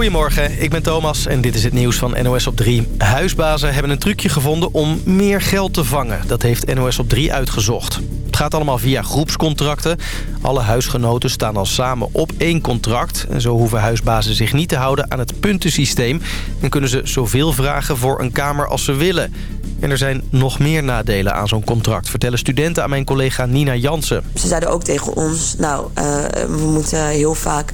Goedemorgen, ik ben Thomas en dit is het nieuws van NOS op 3. Huisbazen hebben een trucje gevonden om meer geld te vangen. Dat heeft NOS op 3 uitgezocht. Het gaat allemaal via groepscontracten. Alle huisgenoten staan al samen op één contract. En zo hoeven huisbazen zich niet te houden aan het puntensysteem... en kunnen ze zoveel vragen voor een kamer als ze willen. En er zijn nog meer nadelen aan zo'n contract... vertellen studenten aan mijn collega Nina Jansen. Ze zeiden ook tegen ons... nou, uh, we moeten heel vaak...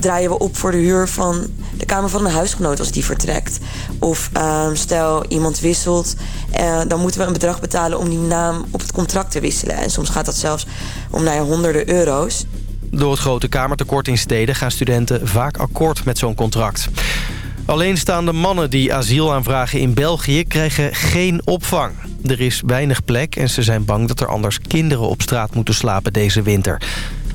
Draaien we op voor de huur van de kamer van een huisgenoot als die vertrekt. Of uh, stel iemand wisselt... Uh, dan moeten we een bedrag betalen om die naam op het contract te wisselen. En soms gaat dat zelfs om nou ja, honderden euro's. Door het grote kamertekort in steden gaan studenten vaak akkoord met zo'n contract. Alleenstaande mannen die asiel aanvragen in België krijgen geen opvang. Er is weinig plek en ze zijn bang dat er anders kinderen op straat moeten slapen deze winter.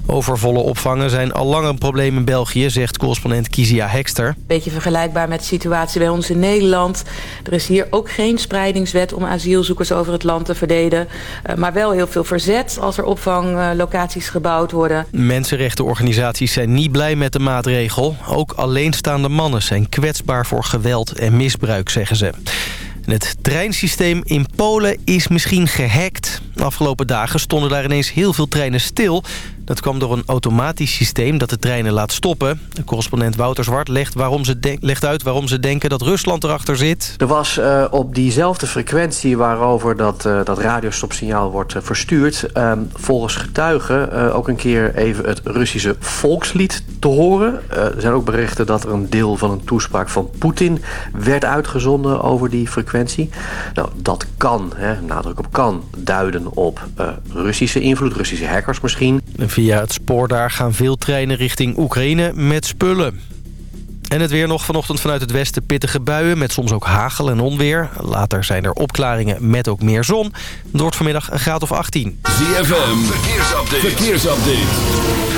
Overvolle opvangen zijn al lang een probleem in België, zegt correspondent Kizia Hekster. Beetje vergelijkbaar met de situatie bij ons in Nederland. Er is hier ook geen spreidingswet om asielzoekers over het land te verdelen. Maar wel heel veel verzet als er opvanglocaties gebouwd worden. Mensenrechtenorganisaties zijn niet blij met de maatregel. Ook alleenstaande mannen zijn kwetsbaar voor geweld en misbruik, zeggen ze. Het treinsysteem in Polen is misschien gehackt. De afgelopen dagen stonden daar ineens heel veel treinen stil. Dat kwam door een automatisch systeem dat de treinen laat stoppen. De correspondent Wouter Zwart legt, waarom ze legt uit waarom ze denken dat Rusland erachter zit. Er was uh, op diezelfde frequentie waarover dat, uh, dat radiostopsignaal wordt uh, verstuurd... volgens getuigen ook een keer even het Russische volkslied te horen. er zijn ook berichten dat er een deel van een toespraak van Poetin werd uitgezonden over die frequentie. Nou, dat kan, hè, nadruk op kan, duiden op Russische invloed, Russische hackers misschien... Via het spoor daar gaan veel treinen richting Oekraïne met spullen. En het weer nog vanochtend vanuit het westen pittige buien... met soms ook hagel en onweer. Later zijn er opklaringen met ook meer zon. Het wordt vanmiddag een graad of 18. ZFM, verkeersupdate. verkeersupdate.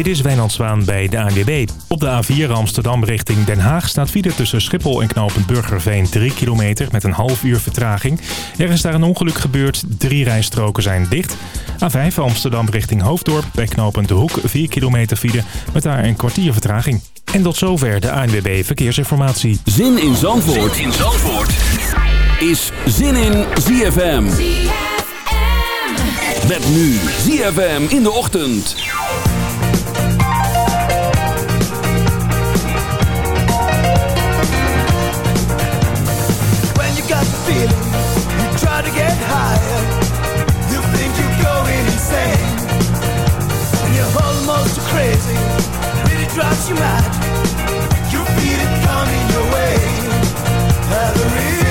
Dit is Wijnand Zwaan bij de ANWB. Op de A4 Amsterdam richting Den Haag staat file tussen Schiphol en knooppunt Burgerveen 3 kilometer met een half uur vertraging. Er is daar een ongeluk gebeurd, drie rijstroken zijn dicht. A5 Amsterdam richting Hoofddorp bij knooppunt De Hoek 4 kilometer file met daar een kwartier vertraging. En tot zover de ANWB Verkeersinformatie. Zin in Zandvoort, zin in Zandvoort. is Zin in ZFM. ZFM. Met nu ZFM in de ochtend. You try to get higher. You think you're going insane. And you're almost crazy. Drives you mad. You feel it coming your way. Have a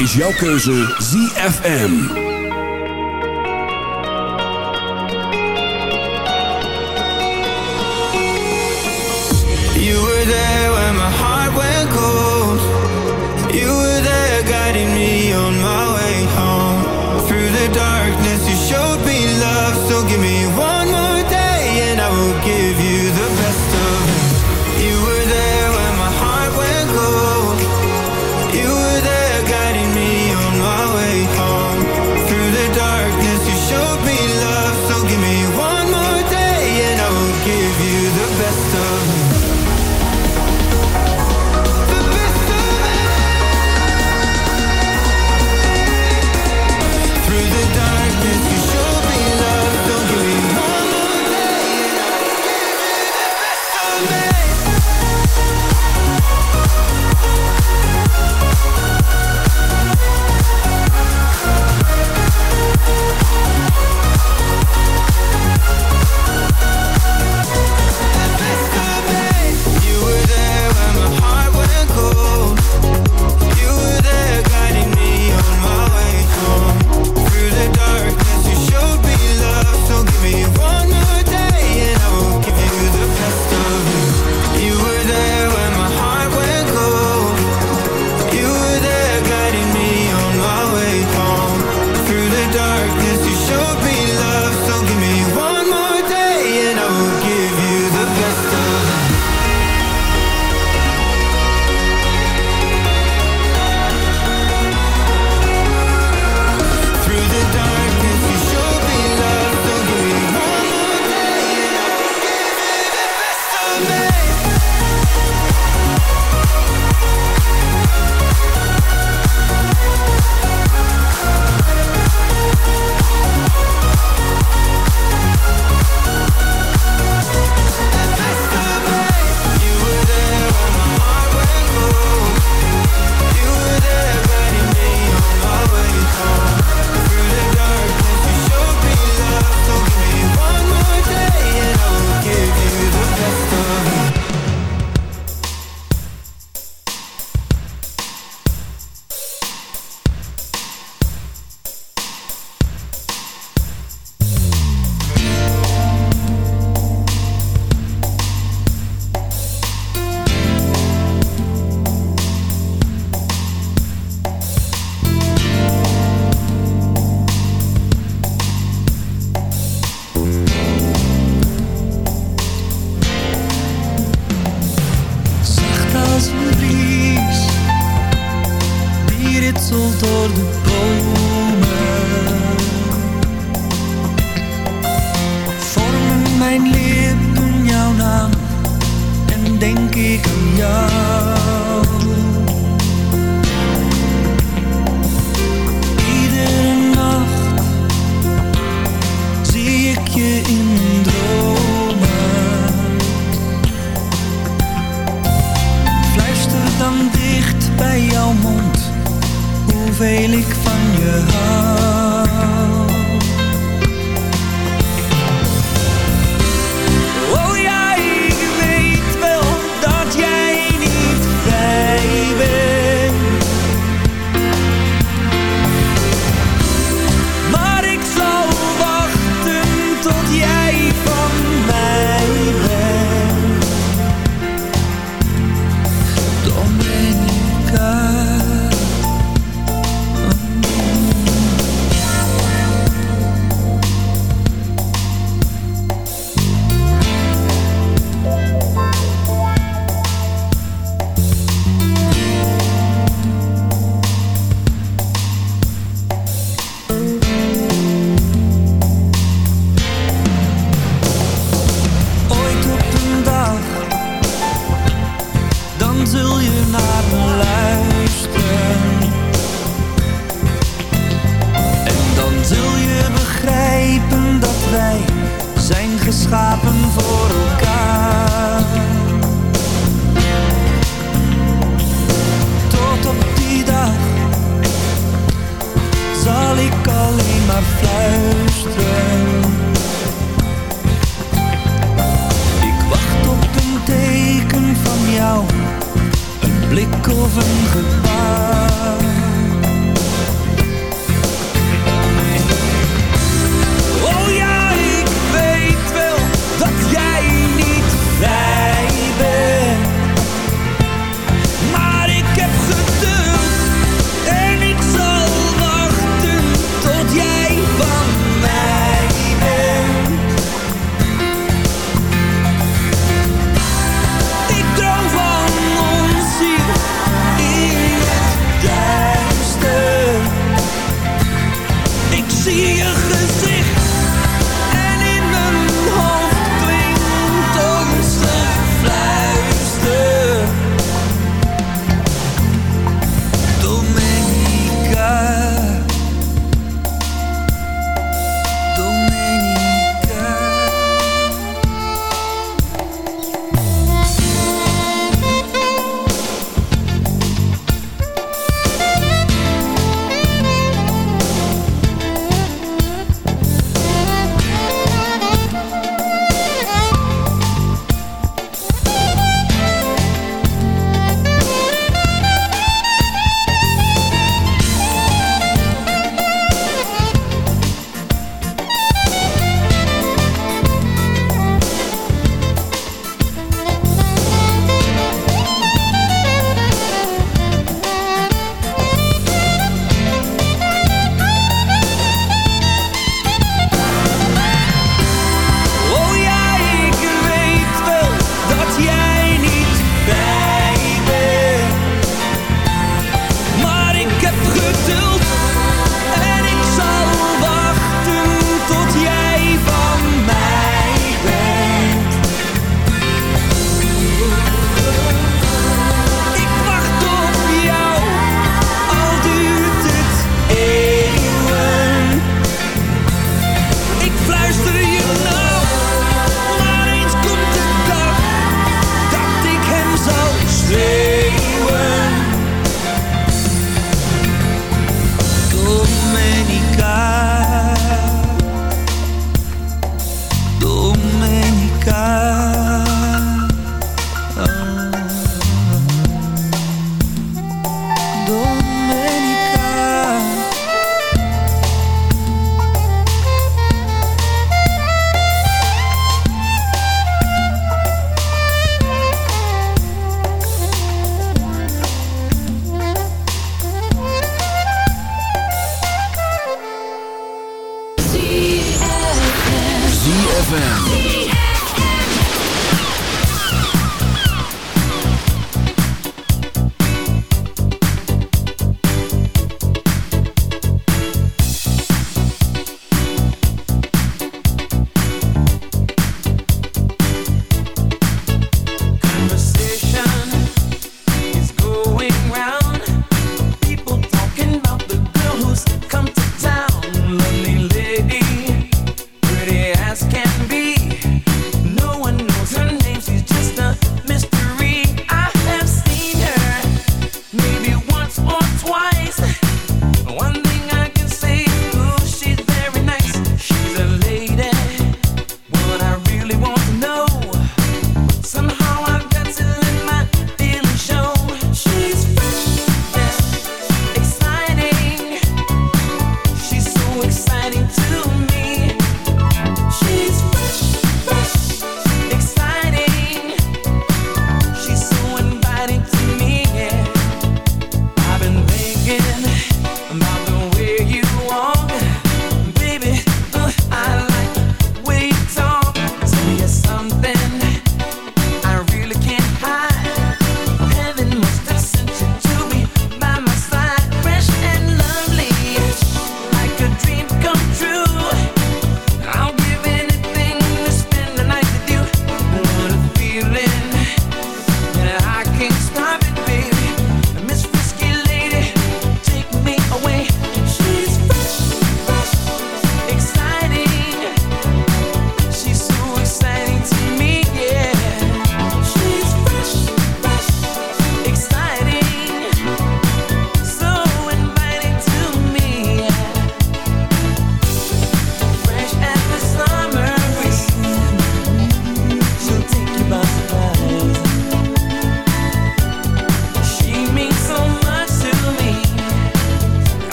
is jouw keuze ZFM.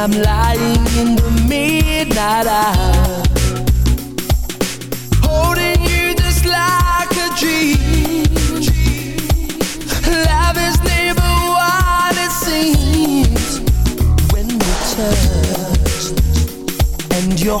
I'm lying in the midnight hour. Holding you just like a dream. Love is never what it seems. When we touch And your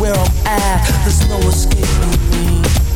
where I'm at. There's no escaping me.